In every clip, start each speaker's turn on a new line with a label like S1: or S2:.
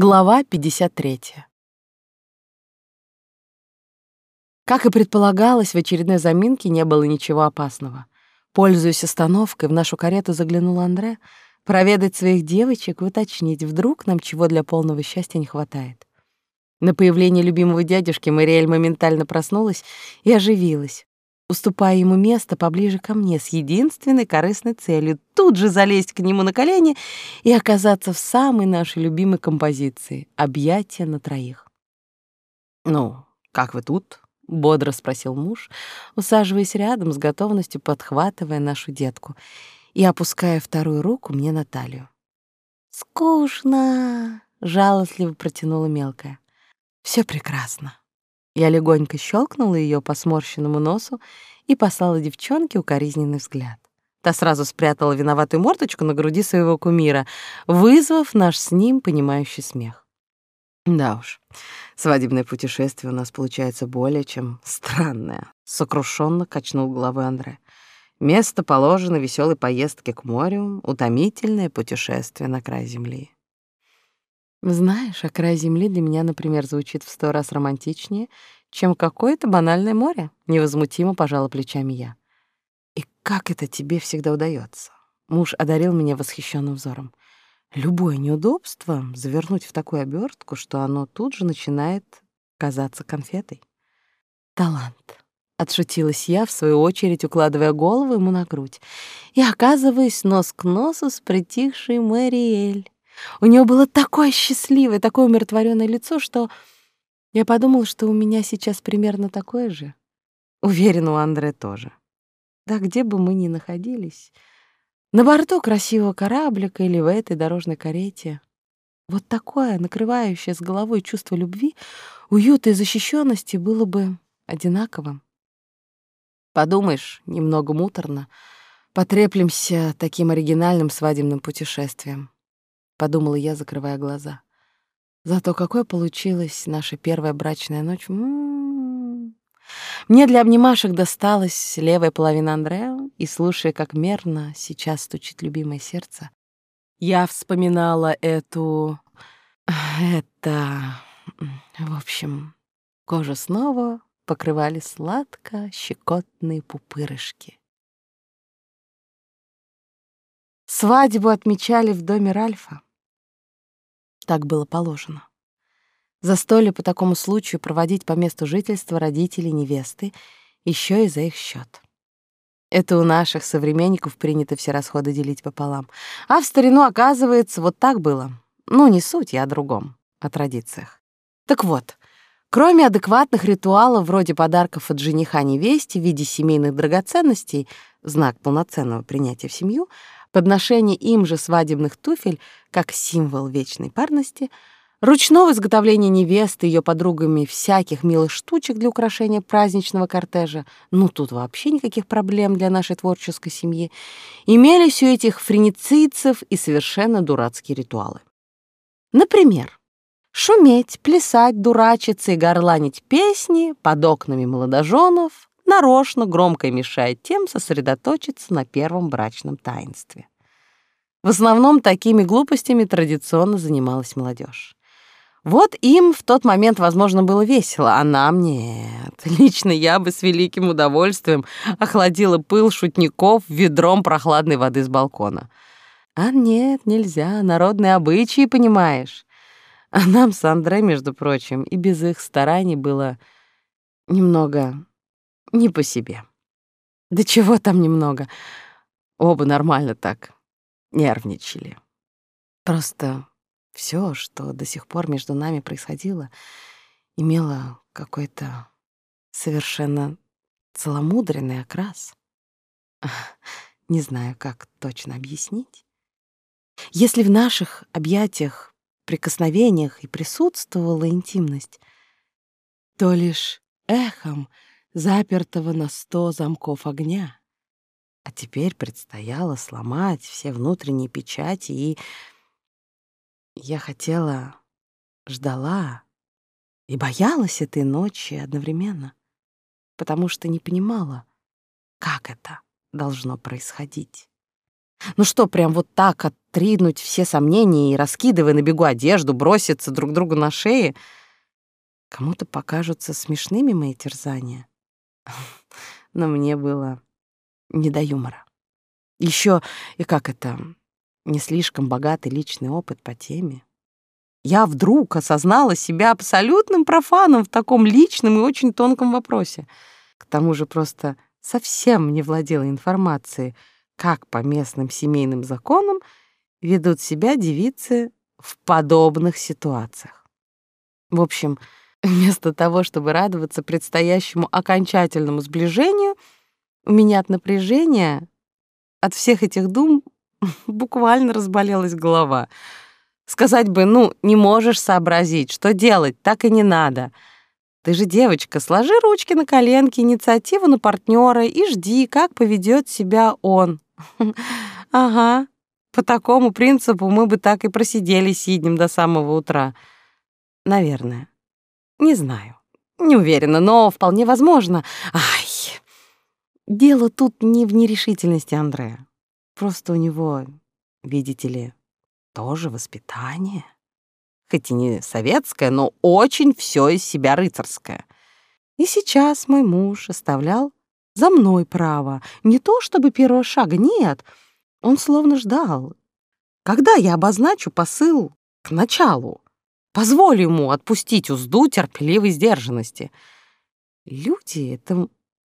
S1: Глава 53. Как и предполагалось, в очередной заминке не было ничего опасного. Пользуясь остановкой, в нашу карету заглянул Андре проведать своих девочек и уточнить, вдруг нам чего для полного счастья не хватает. На появление любимого дядюшки Мариэль моментально проснулась и оживилась уступая ему место поближе ко мне с единственной корыстной целью — тут же залезть к нему на колени и оказаться в самой нашей любимой композиции — объятия на троих. «Ну, как вы тут?» — бодро спросил муж, усаживаясь рядом с готовностью подхватывая нашу детку и опуская вторую руку мне на талию. «Скучно!» — жалостливо протянула мелкая. Все прекрасно», я легонько щелкнула ее по сморщенному носу и послала девчонке укоризненный взгляд. Та сразу спрятала виноватую мордочку на груди своего кумира, вызвав наш с ним понимающий смех. Да уж, свадебное путешествие у нас получается более чем странное, сокрушенно качнул головой Андре. Место положено веселой поездке к морю, утомительное путешествие на край земли. Знаешь, а край земли для меня, например, звучит в сто раз романтичнее, чем какое-то банальное море, невозмутимо пожала плечами я. И как это тебе всегда удается? Муж одарил меня восхищенным взором. Любое неудобство завернуть в такую обертку, что оно тут же начинает казаться конфетой. Талант. Отшутилась я, в свою очередь, укладывая голову ему на грудь и оказываясь нос к носу с притихшей Мэриэль. У нее было такое счастливое, такое умиротворенное лицо, что я подумал, что у меня сейчас примерно такое же. Уверен, у Андре тоже. Да где бы мы ни находились, на борту красивого кораблика или в этой дорожной карете, вот такое, накрывающее с головой чувство любви, уюта и защищенности было бы одинаковым. Подумаешь, немного муторно, потреплемся таким оригинальным свадебным путешествием подумала я, закрывая глаза. Зато какой получилась наша первая брачная ночь. М-м-м. Мне для обнимашек досталась левая половина Андреа, и слушая, как мерно сейчас стучит любимое сердце, я вспоминала эту... это... В общем, кожу снова покрывали сладко щекотные пупырышки. Свадьбу отмечали в доме Ральфа. Так было положено. Застолье по такому случаю проводить по месту жительства родителей невесты еще и за их счет. Это у наших современников принято все расходы делить пополам. А в старину, оказывается, вот так было. Ну, не суть, я о другом, о традициях. Так вот, кроме адекватных ритуалов вроде подарков от жениха невесте в виде семейных драгоценностей, знак полноценного принятия в семью — подношение им же свадебных туфель как символ вечной парности, ручного изготовления невесты ее подругами всяких милых штучек для украшения праздничного кортежа, ну тут вообще никаких проблем для нашей творческой семьи, имелись у этих френицийцев и совершенно дурацкие ритуалы. Например, шуметь, плясать, дурачиться и горланить песни под окнами молодоженов нарочно громко мешает тем сосредоточиться на первом брачном таинстве. В основном такими глупостями традиционно занималась молодежь. Вот им в тот момент, возможно, было весело, а нам нет. Лично я бы с великим удовольствием охладила пыл шутников ведром прохладной воды с балкона. А нет, нельзя, народные обычаи, понимаешь. А нам с Андре, между прочим, и без их стараний было немного не по себе. Да чего там немного. Оба нормально так нервничали. Просто все, что до сих пор между нами происходило, имело какой-то совершенно целомудренный окрас. Не знаю, как точно объяснить. Если в наших объятиях, прикосновениях и присутствовала интимность, то лишь эхом — запертого на сто замков огня. А теперь предстояло сломать все внутренние печати, и я хотела, ждала и боялась этой ночи одновременно, потому что не понимала, как это должно происходить. Ну что, прям вот так отринуть все сомнения и, раскидывая на бегу одежду, броситься друг другу на шеи? Кому-то покажутся смешными мои терзания. Но мне было не до юмора. Еще и как это, не слишком богатый личный опыт по теме. Я вдруг осознала себя абсолютным профаном в таком личном и очень тонком вопросе. К тому же просто совсем не владела информацией, как по местным семейным законам ведут себя девицы в подобных ситуациях. В общем, вместо того, чтобы радоваться предстоящему окончательному сближению, у меня от напряжения, от всех этих дум буквально разболелась голова. Сказать бы, ну, не можешь сообразить, что делать, так и не надо — ты же девочка, сложи ручки на коленки, инициативу на партнера и жди, как поведет себя он. Ага, по такому принципу мы бы так и просидели сиднем до самого утра. Наверное. Не знаю. Не уверена, но вполне возможно. Ай, дело тут не в нерешительности Андрея. Просто у него, видите ли, тоже воспитание хоть и не советская, но очень все из себя рыцарское. И сейчас мой муж оставлял за мной право. Не то чтобы первого шага, нет. Он словно ждал. Когда я обозначу посыл к началу, позволю ему отпустить узду терпеливой сдержанности. Люди — это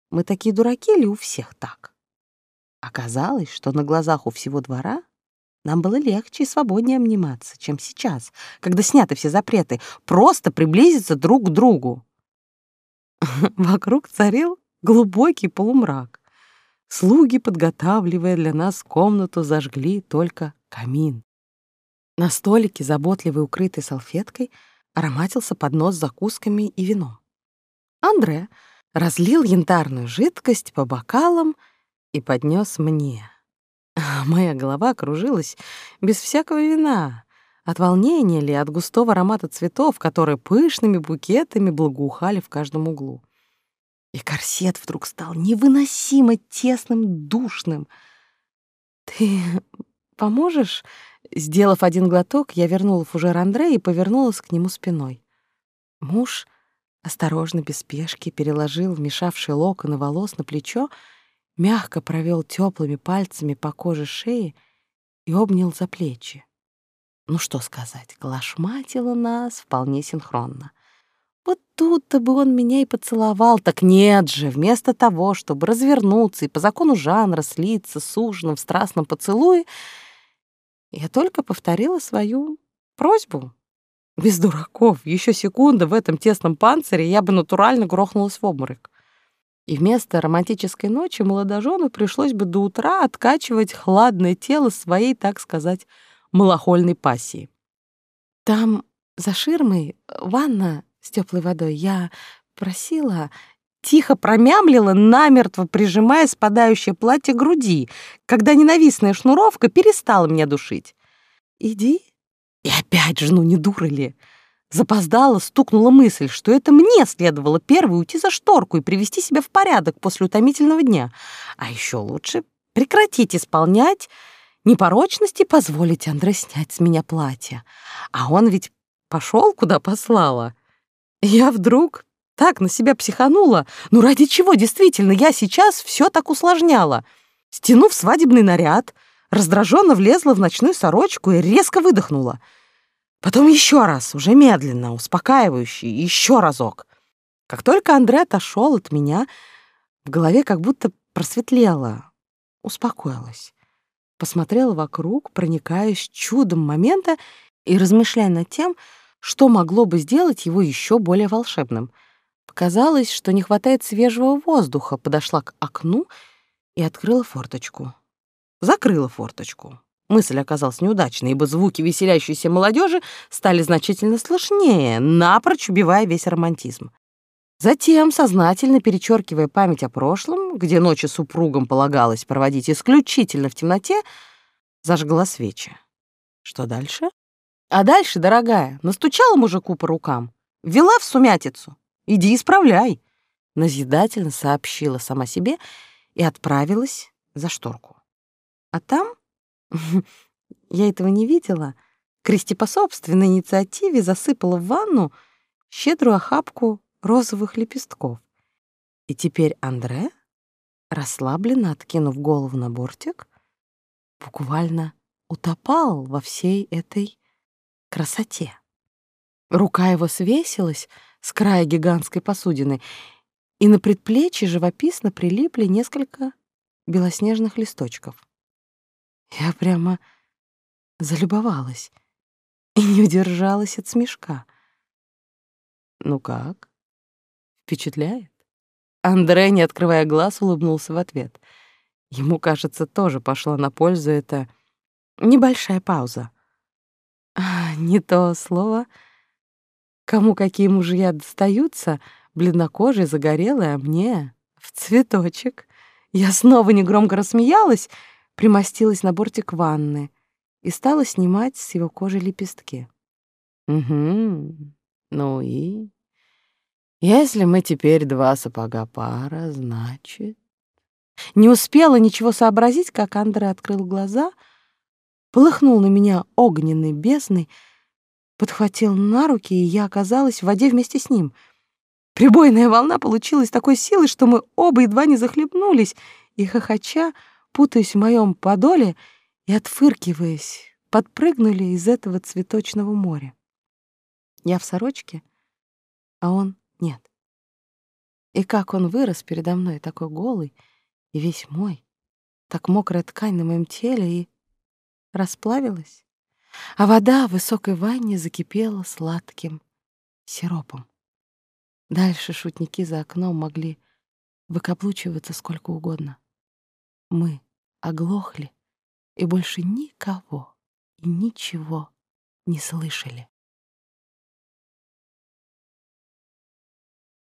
S1: мы такие дураки или у всех так? Оказалось, что на глазах у всего двора нам было легче и свободнее обниматься, чем сейчас, когда сняты все запреты, просто приблизиться друг к другу. Вокруг царил глубокий полумрак. Слуги, подготавливая для нас комнату, зажгли только камин. На столике, заботливо укрытой салфеткой, ароматился поднос с закусками и вином. Андре разлил янтарную жидкость по бокалам и поднес мне. Моя голова кружилась без всякого вина. От волнения ли, от густого аромата цветов, которые пышными букетами благоухали в каждом углу. И корсет вдруг стал невыносимо тесным, душным. «Ты поможешь?» Сделав один глоток, я вернула фужер Андре и повернулась к нему спиной. Муж осторожно, без спешки, переложил вмешавшие локоны волос на плечо мягко провел теплыми пальцами по коже шеи и обнял за плечи. Ну что сказать, глашматило нас вполне синхронно. Вот тут-то бы он меня и поцеловал, так нет же, вместо того, чтобы развернуться и по закону жанра слиться с ужином в страстном поцелуе, я только повторила свою просьбу. Без дураков, еще секунда в этом тесном панцире я бы натурально грохнулась в обморок. И вместо романтической ночи молодожену пришлось бы до утра откачивать хладное тело своей, так сказать, малохольной пассии. Там за ширмой ванна с теплой водой. Я просила, тихо промямлила, намертво прижимая спадающее платье груди, когда ненавистная шнуровка перестала меня душить. «Иди». И опять же, ну не дура ли? Запоздала, стукнула мысль, что это мне следовало первой уйти за шторку и привести себя в порядок после утомительного дня. А еще лучше прекратить исполнять непорочность и позволить Андре снять с меня платье. А он ведь пошел, куда послала. Я вдруг так на себя психанула. Ну ради чего действительно я сейчас все так усложняла? Стянув свадебный наряд, раздраженно влезла в ночную сорочку и резко выдохнула — Потом еще раз, уже медленно, успокаивающе, еще разок. Как только Андре отошел от меня, в голове как будто просветлело, успокоилась. Посмотрела вокруг, проникаясь чудом момента и размышляя над тем, что могло бы сделать его еще более волшебным. Показалось, что не хватает свежего воздуха, подошла к окну и открыла форточку. Закрыла форточку. Мысль оказалась неудачной, ибо звуки веселящейся молодежи стали значительно слышнее, напрочь убивая весь романтизм. Затем, сознательно перечеркивая память о прошлом, где ночи супругам полагалось проводить исключительно в темноте, зажгла свечи. Что дальше? А дальше, дорогая, настучала мужику по рукам, ввела в сумятицу. Иди исправляй, назидательно сообщила сама себе и отправилась за шторку. А там Я этого не видела. Кристи по собственной инициативе засыпала в ванну щедрую охапку розовых лепестков. И теперь Андре, расслабленно откинув голову на бортик, буквально утопал во всей этой красоте. Рука его свесилась с края гигантской посудины, и на предплечье живописно прилипли несколько белоснежных листочков. Я прямо залюбовалась и не удержалась от смешка. «Ну как? Впечатляет?» Андре, не открывая глаз, улыбнулся в ответ. Ему, кажется, тоже пошла на пользу эта небольшая пауза. А, не то слово. Кому какие мужья достаются, бледнокожие, загорелые, а мне в цветочек. Я снова негромко рассмеялась, примостилась на бортик ванны и стала снимать с его кожи лепестки. Угу. Ну и если мы теперь два сапога пара, значит... Не успела ничего сообразить, как Андре открыл глаза, полыхнул на меня огненной бездной, подхватил на руки, и я оказалась в воде вместе с ним. Прибойная волна получилась такой силой, что мы оба едва не захлебнулись, и, хохоча, путаясь в моем подоле и отфыркиваясь, подпрыгнули из этого цветочного моря. Я в сорочке, а он нет. И как он вырос передо мной, такой голый и весь мой, так мокрая ткань на моем теле и расплавилась, а вода в высокой ванне закипела сладким сиропом. Дальше шутники за окном могли выкаплучиваться сколько угодно. Мы оглохли и больше никого и ничего не слышали.